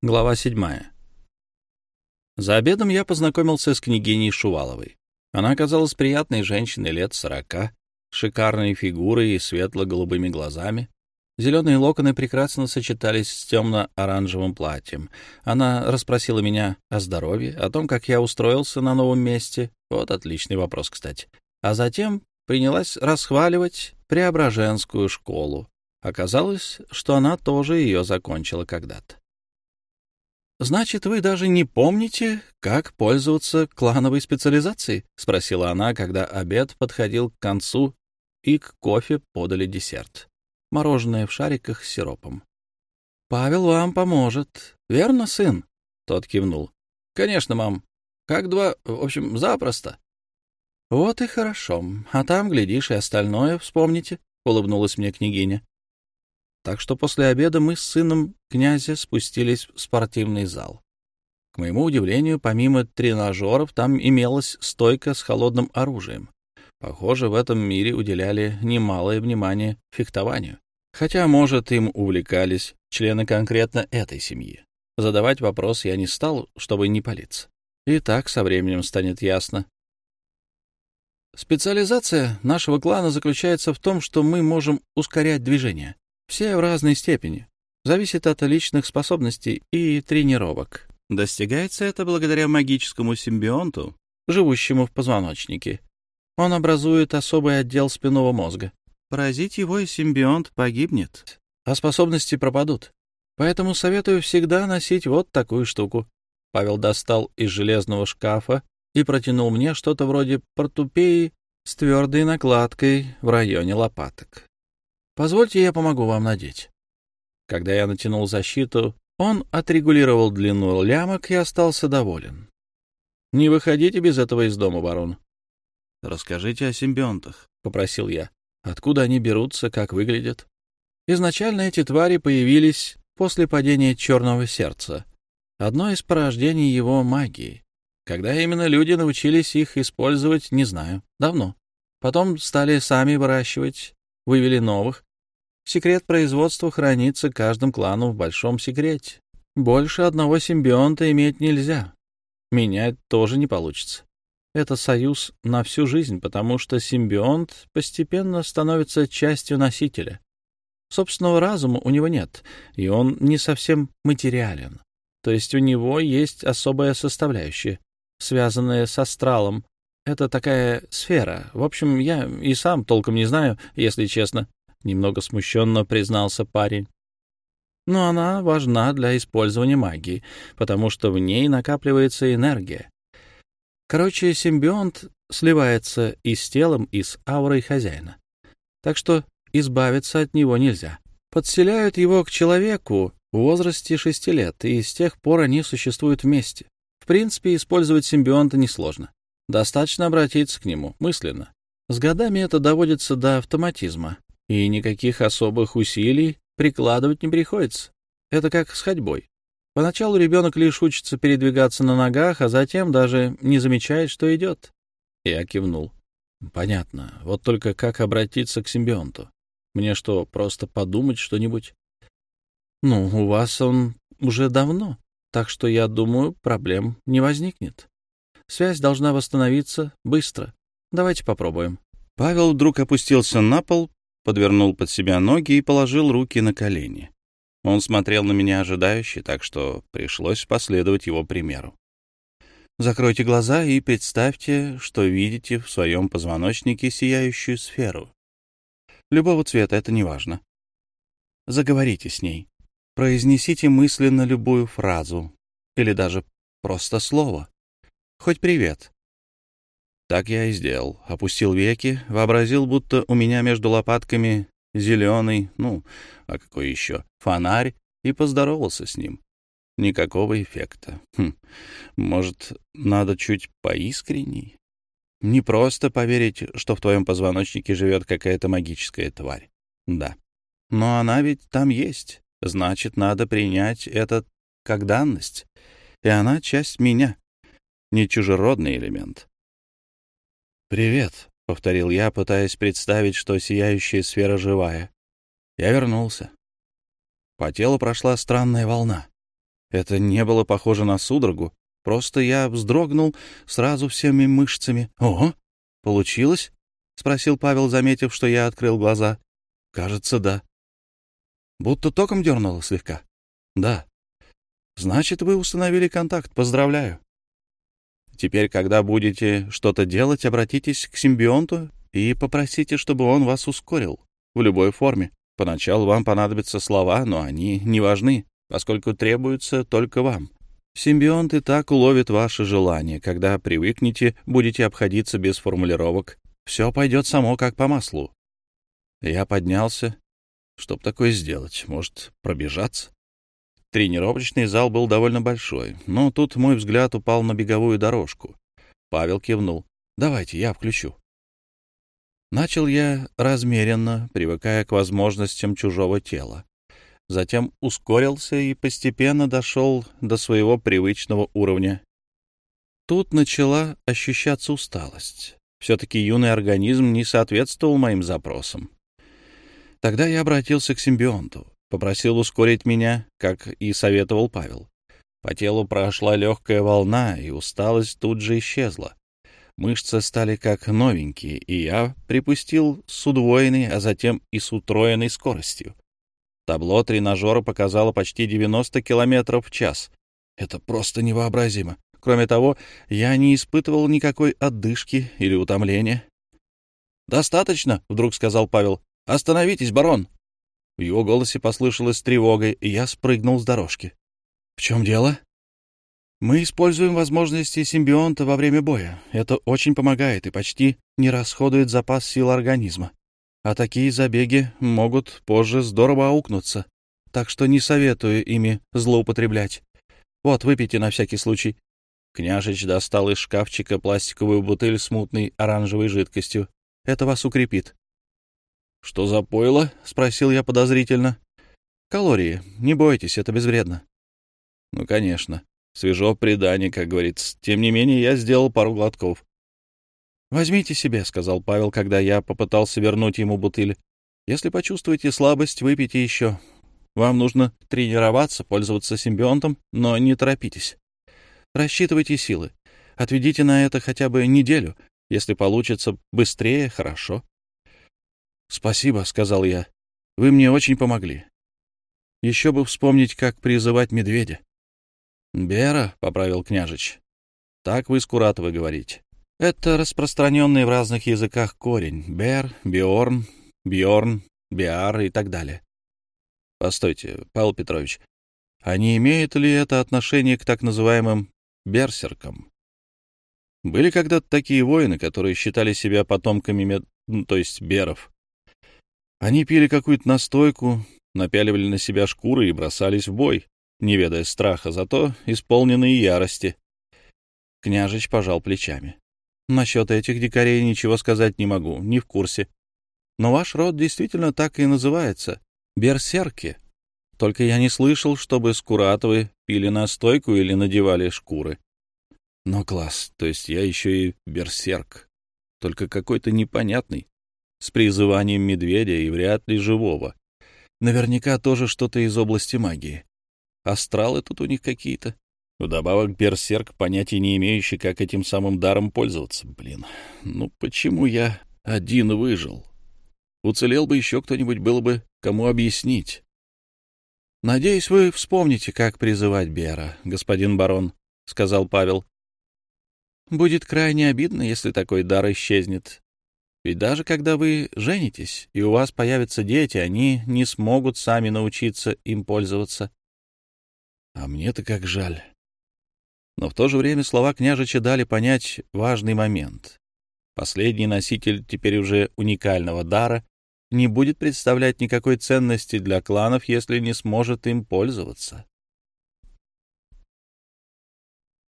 Глава седьмая. За обедом я познакомился с княгиней Шуваловой. Она оказалась приятной женщиной лет сорока, шикарной фигурой и светло-голубыми глазами. Зеленые локоны прекрасно сочетались с темно-оранжевым платьем. Она расспросила меня о здоровье, о том, как я устроился на новом месте. Вот отличный вопрос, кстати. А затем принялась расхваливать Преображенскую школу. Оказалось, что она тоже ее закончила когда-то. «Значит, вы даже не помните, как пользоваться клановой специализацией?» — спросила она, когда обед подходил к концу, и к кофе подали десерт. Мороженое в шариках с сиропом. «Павел вам поможет. Верно, сын?» Тот кивнул. «Конечно, мам. Как два... В общем, запросто». «Вот и хорошо. А там, глядишь, и остальное вспомните», — улыбнулась мне княгиня. Так что после обеда мы с сыном князя спустились в спортивный зал. К моему удивлению, помимо тренажеров, там имелась стойка с холодным оружием. Похоже, в этом мире уделяли немалое внимание фехтованию. Хотя, может, им увлекались члены конкретно этой семьи. Задавать вопрос я не стал, чтобы не палиться. И так со временем станет ясно. Специализация нашего клана заключается в том, что мы можем ускорять движение. Все в разной степени. Зависит от личных способностей и тренировок. Достигается это благодаря магическому симбионту, живущему в позвоночнике. Он образует особый отдел спинного мозга. Поразить его, и симбионт погибнет, а способности пропадут. Поэтому советую всегда носить вот такую штуку. Павел достал из железного шкафа и протянул мне что-то вроде портупеи с твердой накладкой в районе лопаток. Позвольте, я помогу вам надеть. Когда я натянул защиту, он отрегулировал длину лямок и остался доволен. Не выходите без этого из дома, барон. Расскажите о симбионтах, попросил я. Откуда они берутся, как выглядят? Изначально эти твари появились после падения черного сердца, одно из порождений его магии. Когда именно люди научились их использовать, не знаю, давно. Потом стали сами выращивать, вывели новых, Секрет производства хранится каждым кланом в большом секрете. Больше одного симбионта иметь нельзя. Менять тоже не получится. Это союз на всю жизнь, потому что симбионт постепенно становится частью носителя. Собственного разума у него нет, и он не совсем материален. То есть у него есть особая составляющая, связанная с астралом. Это такая сфера. В общем, я и сам толком не знаю, если честно. — немного смущенно признался парень. «Но она важна для использования магии, потому что в ней накапливается энергия. Короче, симбионт сливается и с телом, и с аурой хозяина. Так что избавиться от него нельзя. Подселяют его к человеку в возрасте шести лет, и с тех пор они существуют вместе. В принципе, использовать симбионта несложно. Достаточно обратиться к нему мысленно. С годами это доводится до автоматизма и никаких особых усилий прикладывать не приходится. Это как с ходьбой. Поначалу ребенок лишь учится передвигаться на ногах, а затем даже не замечает, что идет. Я кивнул. Понятно. Вот только как обратиться к симбионту? Мне что, просто подумать что-нибудь? Ну, у вас он уже давно, так что, я думаю, проблем не возникнет. Связь должна восстановиться быстро. Давайте попробуем. Павел вдруг опустился на пол, подвернул под себя ноги и положил руки на колени. Он смотрел на меня ожидающе, так что пришлось последовать его примеру. Закройте глаза и представьте, что видите в своем позвоночнике сияющую сферу. Любого цвета, это не важно. Заговорите с ней. Произнесите мысленно любую фразу или даже просто слово. Хоть привет. Так я и сделал. Опустил веки, вообразил, будто у меня между лопатками зеленый, ну, а какой еще, фонарь, и поздоровался с ним. Никакого эффекта. Хм, может, надо чуть поискренней? Не просто поверить, что в твоем позвоночнике живет какая-то магическая тварь. Да. Но она ведь там есть. Значит, надо принять это как данность. И она часть меня, не чужеродный элемент. «Привет», — повторил я, пытаясь представить, что сияющая сфера живая. Я вернулся. По телу прошла странная волна. Это не было похоже на судорогу. Просто я вздрогнул сразу всеми мышцами. «Ого! Получилось?» — спросил Павел, заметив, что я открыл глаза. «Кажется, да». «Будто током дернуло слегка?» «Да». «Значит, вы установили контакт. Поздравляю». Теперь, когда будете что-то делать, обратитесь к симбионту и попросите, чтобы он вас ускорил в любой форме. Поначалу вам понадобятся слова, но они не важны, поскольку требуются только вам. Симбионт и так уловит ваши желания. Когда привыкнете, будете обходиться без формулировок. Все пойдет само как по маслу. Я поднялся. Чтоб такое сделать? Может, пробежаться? Тренировочный зал был довольно большой, но тут мой взгляд упал на беговую дорожку. Павел кивнул. «Давайте, я включу». Начал я размеренно, привыкая к возможностям чужого тела. Затем ускорился и постепенно дошел до своего привычного уровня. Тут начала ощущаться усталость. Все-таки юный организм не соответствовал моим запросам. Тогда я обратился к симбионту, попросил ускорить меня, как и советовал Павел. По телу прошла легкая волна, и усталость тут же исчезла. Мышцы стали как новенькие, и я припустил с удвоенной, а затем и с утроенной скоростью. Табло тренажера показало почти 90 километров в час. Это просто невообразимо. Кроме того, я не испытывал никакой отдышки или утомления. «Достаточно», — вдруг сказал Павел. «Остановитесь, барон!» В его голосе послышалась тревога, и я спрыгнул с дорожки. «В чем дело?» Мы используем возможности симбионта во время боя. Это очень помогает и почти не расходует запас сил организма. А такие забеги могут позже здорово аукнуться. Так что не советую ими злоупотреблять. Вот, выпейте на всякий случай. Княжич достал из шкафчика пластиковую бутыль с мутной оранжевой жидкостью. Это вас укрепит. — Что за пойло? — спросил я подозрительно. — Калории. Не бойтесь, это безвредно. — Ну, конечно. Свежо предание, как говорится. Тем не менее, я сделал пару глотков. «Возьмите себе», — сказал Павел, когда я попытался вернуть ему бутыль. «Если почувствуете слабость, выпейте еще. Вам нужно тренироваться, пользоваться симбионтом, но не торопитесь. Рассчитывайте силы. Отведите на это хотя бы неделю. Если получится быстрее, хорошо». «Спасибо», — сказал я. «Вы мне очень помогли. Еще бы вспомнить, как призывать медведя». «Бера», — поправил княжич. «Так вы, Скуратовы, говорите. Это распространенный в разных языках корень. Бер, Биорн, Бьорн, Биар и так далее». «Постойте, Павел Петрович, а не имеет ли это отношение к так называемым берсеркам?» Были когда-то такие воины, которые считали себя потомками, мед... Ну, то есть беров. Они пили какую-то настойку, напяливали на себя шкуры и бросались в бой не ведая страха, зато исполненные ярости. Княжич пожал плечами. Насчет этих дикарей ничего сказать не могу, не в курсе. Но ваш род действительно так и называется — берсерки. Только я не слышал, чтобы скуратовы пили настойку или надевали шкуры. Но класс, то есть я еще и берсерк, только какой-то непонятный, с призыванием медведя и вряд ли живого. Наверняка тоже что-то из области магии. Астралы тут у них какие-то. Вдобавок берсерк, понятия не имеющий, как этим самым даром пользоваться. Блин, ну почему я один выжил? Уцелел бы еще кто-нибудь, было бы кому объяснить. — Надеюсь, вы вспомните, как призывать Бера, господин барон, — сказал Павел. — Будет крайне обидно, если такой дар исчезнет. Ведь даже когда вы женитесь, и у вас появятся дети, они не смогут сами научиться им пользоваться. А мне-то как жаль. Но в то же время слова княжича дали понять важный момент. Последний носитель теперь уже уникального дара не будет представлять никакой ценности для кланов, если не сможет им пользоваться.